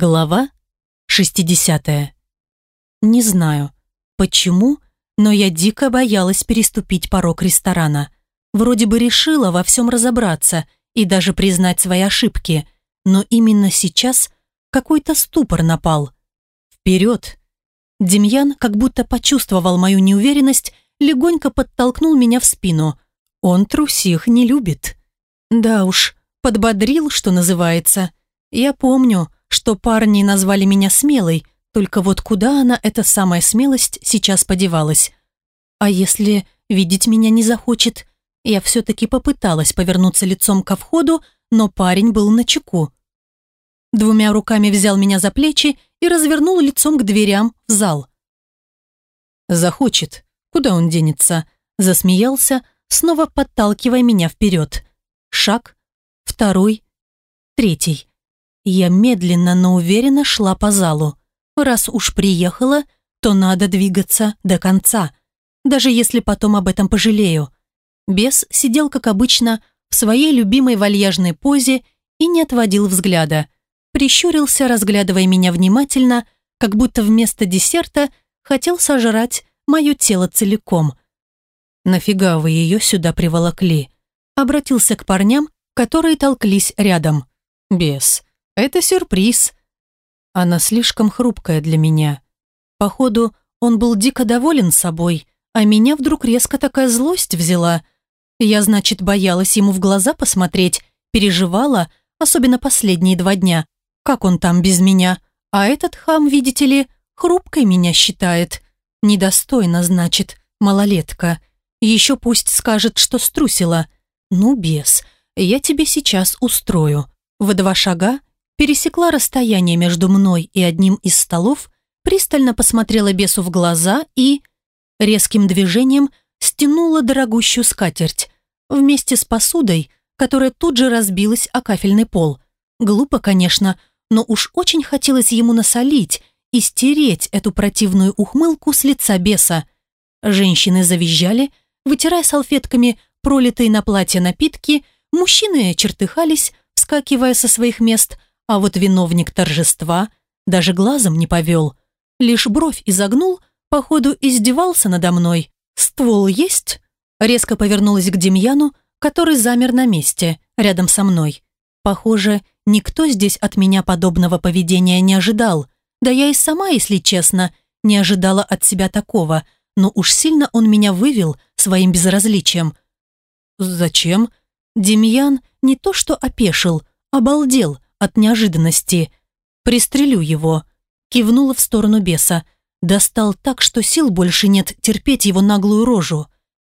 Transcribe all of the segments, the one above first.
Глава 60. Не знаю, почему, но я дико боялась переступить порог ресторана. Вроде бы решила во всем разобраться и даже признать свои ошибки, но именно сейчас какой-то ступор напал. Вперед! Демьян, как будто почувствовал мою неуверенность, легонько подтолкнул меня в спину. Он трусих не любит. Да уж, подбодрил, что называется. Я помню, что парни назвали меня смелой, только вот куда она, эта самая смелость, сейчас подевалась? А если видеть меня не захочет? Я все-таки попыталась повернуться лицом ко входу, но парень был на чеку. Двумя руками взял меня за плечи и развернул лицом к дверям в зал. «Захочет. Куда он денется?» Засмеялся, снова подталкивая меня вперед. Шаг, второй, третий. Я медленно, но уверенно шла по залу. Раз уж приехала, то надо двигаться до конца, даже если потом об этом пожалею. Бес сидел, как обычно, в своей любимой вальяжной позе и не отводил взгляда. Прищурился, разглядывая меня внимательно, как будто вместо десерта хотел сожрать мое тело целиком. «Нафига вы ее сюда приволокли?» Обратился к парням, которые толклись рядом. «Бес, это сюрприз. Она слишком хрупкая для меня. Походу, он был дико доволен собой, а меня вдруг резко такая злость взяла. Я, значит, боялась ему в глаза посмотреть, переживала, особенно последние два дня. Как он там без меня? А этот хам, видите ли, хрупкой меня считает. Недостойно, значит, малолетка. Еще пусть скажет, что струсила. Ну, бес, я тебе сейчас устрою. В два шага пересекла расстояние между мной и одним из столов, пристально посмотрела бесу в глаза и резким движением стянула дорогущую скатерть вместе с посудой, которая тут же разбилась о кафельный пол. Глупо, конечно, но уж очень хотелось ему насолить и стереть эту противную ухмылку с лица беса. Женщины завизжали, вытирая салфетками пролитые на платье напитки, мужчины чертыхались, вскакивая со своих мест – а вот виновник торжества даже глазом не повел. Лишь бровь изогнул, походу издевался надо мной. «Ствол есть?» Резко повернулась к Демьяну, который замер на месте, рядом со мной. Похоже, никто здесь от меня подобного поведения не ожидал. Да я и сама, если честно, не ожидала от себя такого, но уж сильно он меня вывел своим безразличием. «Зачем?» Демьян не то что опешил, обалдел – от неожиданности. «Пристрелю его», — кивнула в сторону беса. Достал так, что сил больше нет терпеть его наглую рожу.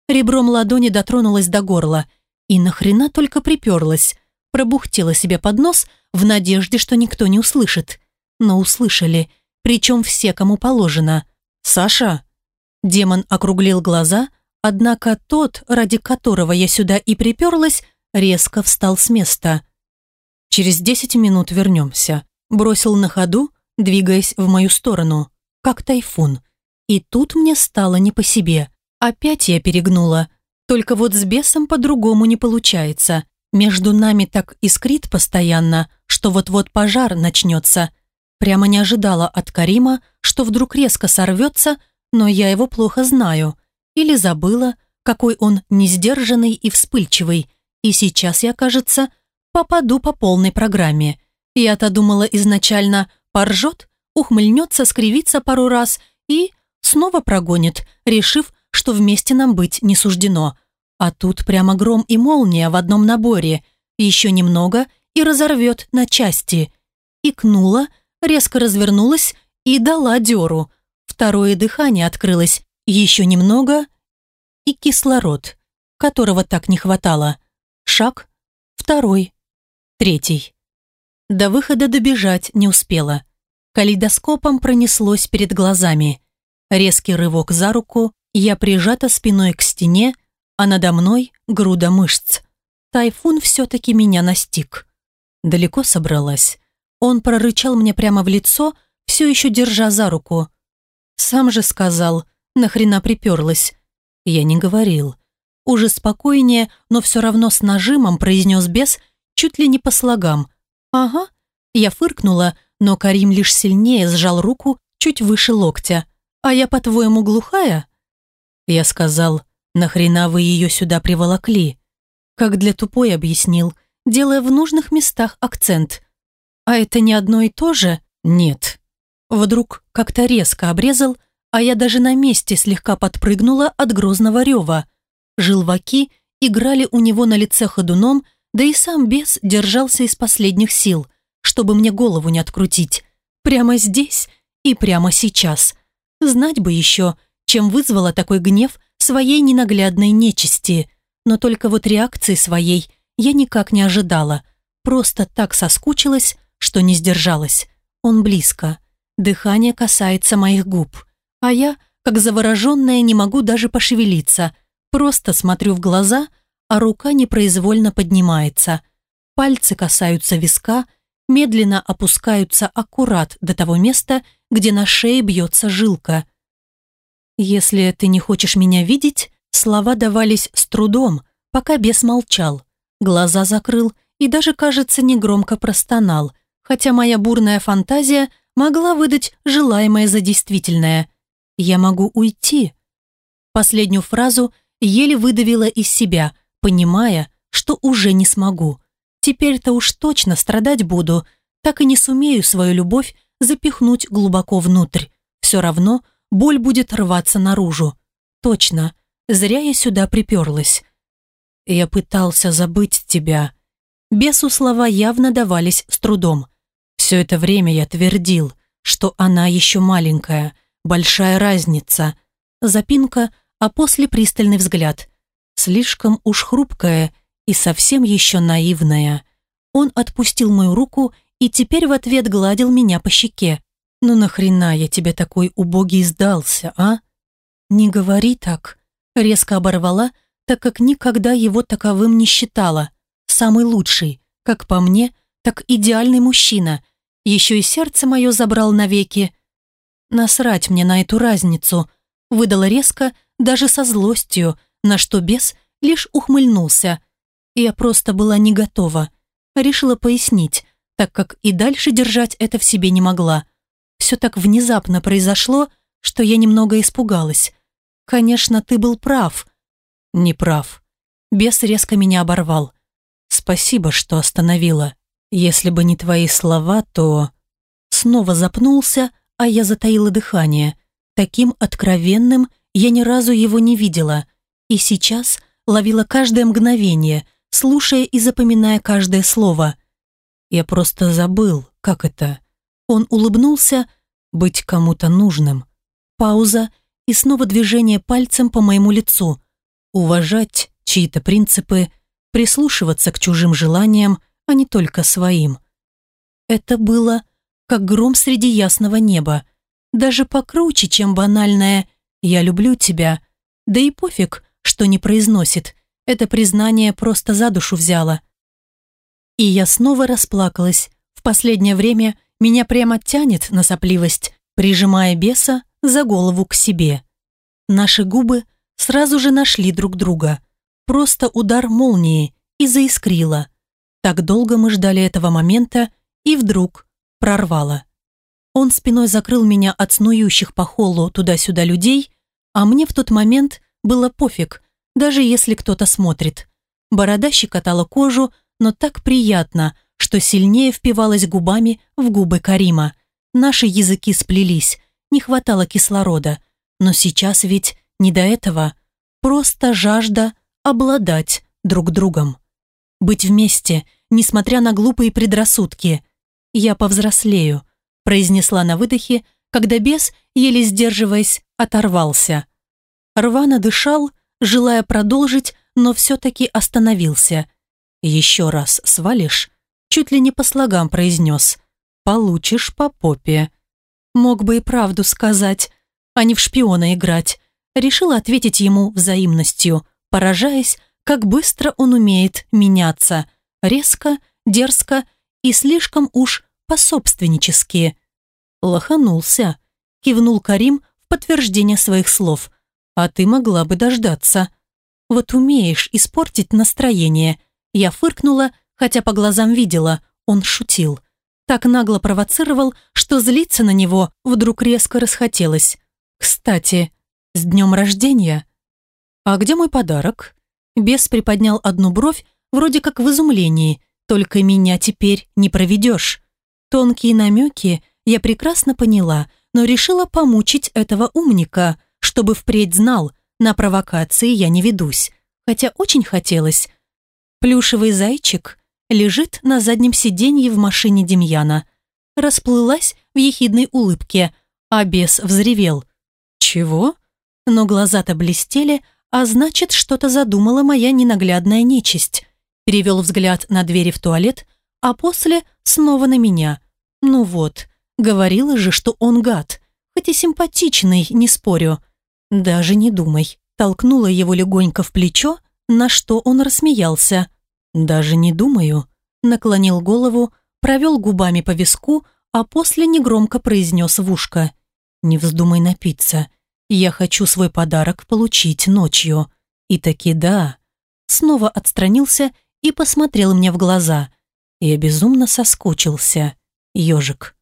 Ребром ладони дотронулась до горла. И нахрена только приперлась. Пробухтела себе под нос в надежде, что никто не услышит. Но услышали, причем все, кому положено. «Саша?» Демон округлил глаза, однако тот, ради которого я сюда и приперлась, резко встал с места. Через десять минут вернемся. Бросил на ходу, двигаясь в мою сторону, как тайфун. И тут мне стало не по себе. Опять я перегнула. Только вот с бесом по-другому не получается. Между нами так искрит постоянно, что вот-вот пожар начнется. Прямо не ожидала от Карима, что вдруг резко сорвется, но я его плохо знаю. Или забыла, какой он несдержанный и вспыльчивый. И сейчас я, кажется, попаду по полной программе. Я-то думала изначально поржет, ухмыльнется, скривится пару раз и снова прогонит, решив, что вместе нам быть не суждено. А тут прямо гром и молния в одном наборе. Еще немного и разорвет на части. Икнула, резко развернулась и дала дёру. Второе дыхание открылось. Еще немного и кислород, которого так не хватало. Шаг, второй, Третий. До выхода добежать не успела. Калейдоскопом пронеслось перед глазами. Резкий рывок за руку, я прижата спиной к стене, а надо мной груда мышц. Тайфун все-таки меня настиг. Далеко собралась. Он прорычал мне прямо в лицо, все еще держа за руку. Сам же сказал, нахрена приперлась. Я не говорил. Уже спокойнее, но все равно с нажимом произнес бес чуть ли не по слогам. «Ага». Я фыркнула, но Карим лишь сильнее сжал руку чуть выше локтя. «А я, по-твоему, глухая?» Я сказал, «Нахрена вы ее сюда приволокли?» Как для тупой объяснил, делая в нужных местах акцент. «А это не одно и то же?» «Нет». Вдруг как-то резко обрезал, а я даже на месте слегка подпрыгнула от грозного рева. Желваки играли у него на лице ходуном, да и сам бес держался из последних сил, чтобы мне голову не открутить. Прямо здесь и прямо сейчас. Знать бы еще, чем вызвала такой гнев своей ненаглядной нечисти. Но только вот реакции своей я никак не ожидала. Просто так соскучилась, что не сдержалась. Он близко. Дыхание касается моих губ. А я, как завороженная, не могу даже пошевелиться. Просто смотрю в глаза, а рука непроизвольно поднимается. Пальцы касаются виска, медленно опускаются аккурат до того места, где на шее бьется жилка. «Если ты не хочешь меня видеть», слова давались с трудом, пока бес молчал. Глаза закрыл и даже, кажется, негромко простонал, хотя моя бурная фантазия могла выдать желаемое за действительное. «Я могу уйти». Последнюю фразу еле выдавила из себя, понимая, что уже не смогу. Теперь-то уж точно страдать буду, так и не сумею свою любовь запихнуть глубоко внутрь. Все равно боль будет рваться наружу. Точно, зря я сюда приперлась. Я пытался забыть тебя. Бесу слова явно давались с трудом. Все это время я твердил, что она еще маленькая, большая разница. Запинка, а после пристальный взгляд. Слишком уж хрупкая и совсем еще наивная. Он отпустил мою руку и теперь в ответ гладил меня по щеке. «Ну нахрена я тебе такой убогий сдался, а?» «Не говори так», — резко оборвала, так как никогда его таковым не считала. Самый лучший, как по мне, так идеальный мужчина. Еще и сердце мое забрал навеки. Насрать мне на эту разницу. Выдала резко, даже со злостью, на что бес лишь ухмыльнулся. Я просто была не готова. Решила пояснить, так как и дальше держать это в себе не могла. Все так внезапно произошло, что я немного испугалась. Конечно, ты был прав. Не прав. Бес резко меня оборвал. Спасибо, что остановила. Если бы не твои слова, то... Снова запнулся, а я затаила дыхание. Таким откровенным я ни разу его не видела. И сейчас ловила каждое мгновение, слушая и запоминая каждое слово – я просто забыл, как это. Он улыбнулся, быть кому-то нужным. Пауза и снова движение пальцем по моему лицу. Уважать чьи-то принципы, прислушиваться к чужим желаниям, а не только своим. Это было как гром среди ясного неба. Даже покруче, чем банальное «я люблю тебя». Да и пофиг, что не произносит. Это признание просто за душу взяло. И я снова расплакалась. В последнее время меня прямо тянет на сопливость, прижимая беса за голову к себе. Наши губы сразу же нашли друг друга. Просто удар молнии и заискрило. Так долго мы ждали этого момента, и вдруг прорвало. Он спиной закрыл меня от снующих по холлу туда-сюда людей, а мне в тот момент было пофиг, даже если кто-то смотрит. Борода щекотала кожу, но так приятно, что сильнее впивалась губами в губы Карима. Наши языки сплелись, не хватало кислорода. Но сейчас ведь не до этого. Просто жажда обладать друг другом. Быть вместе, несмотря на глупые предрассудки. «Я повзрослею», произнесла на выдохе, когда бес, еле сдерживаясь, оторвался. Рвано дышал, желая продолжить, но все-таки остановился – «Еще раз свалишь?» Чуть ли не по слогам произнес. «Получишь по попе». Мог бы и правду сказать, а не в шпиона играть. Решила ответить ему взаимностью, поражаясь, как быстро он умеет меняться. Резко, дерзко и слишком уж пособственнически. Лоханулся. Кивнул Карим в подтверждение своих слов. «А ты могла бы дождаться. Вот умеешь испортить настроение». Я фыркнула, хотя по глазам видела, он шутил. Так нагло провоцировал, что злиться на него вдруг резко расхотелось. «Кстати, с днем рождения!» «А где мой подарок?» Бес приподнял одну бровь, вроде как в изумлении. «Только меня теперь не проведешь». Тонкие намеки я прекрасно поняла, но решила помучить этого умника, чтобы впредь знал, на провокации я не ведусь. Хотя очень хотелось. Плюшевый зайчик лежит на заднем сиденье в машине Демьяна. Расплылась в ехидной улыбке, а бес взревел. «Чего?» Но глаза-то блестели, а значит, что-то задумала моя ненаглядная нечисть. Перевел взгляд на двери в туалет, а после снова на меня. Ну вот, говорила же, что он гад. Хоть и симпатичный, не спорю. Даже не думай. Толкнула его легонько в плечо, на что он рассмеялся. Даже не думаю. Наклонил голову, провел губами по виску, а после негромко произнес в ушко. «Не вздумай напиться. Я хочу свой подарок получить ночью. И таки да. Снова отстранился и посмотрел мне в глаза. Я безумно соскучился. Ежик.